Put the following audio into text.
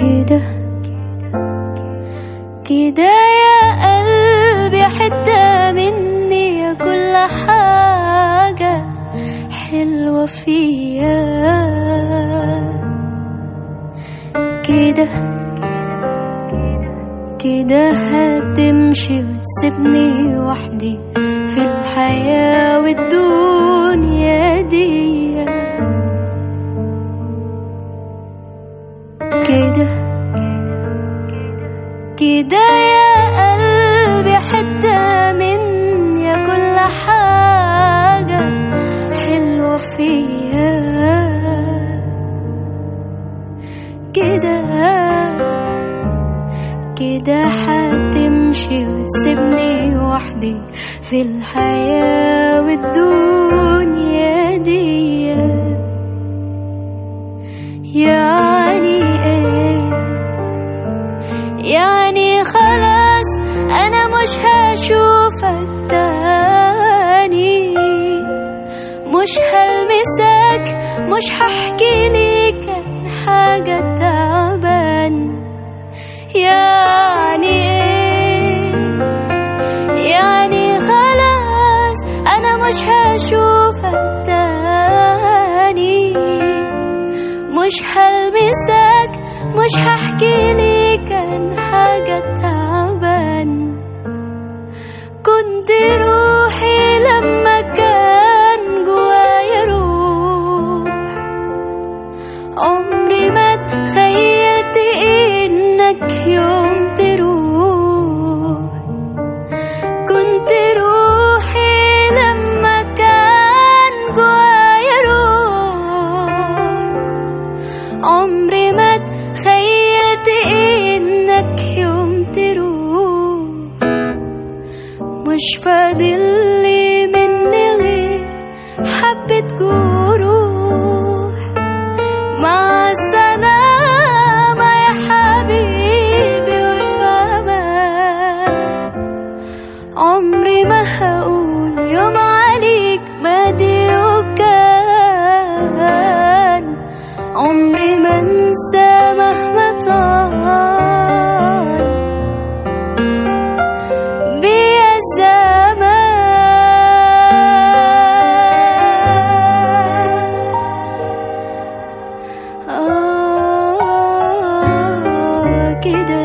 كده. كده يا قلبي حتة مني يا كل حاجة حلوة فيا. كده كده هتمشي وتسيبني وحدي في الحياة والدنيا كده يا قلبي حتة من يا كل حاجة حلوة فيا كده كده هتمشي وتسيبني وحدي في الحياة والدنيا دي. يعني مش هلمسك مش هحكي ليك حاجة تعبان. يعني إيه؟ يعني خلاص أنا مش هشوفك تاني مش هلمسك مش هحكي ليك حاجة تعبان. عمري ما تخيلت إنك يوم تروح. مش فاضل لي مني غير حبة جروح. مع السلامة يا حبيبي وفي أمان عمري ما هقول يوم عليك مادي وكان عمري ما انسى مهما طال بيا الزمان. آه كده.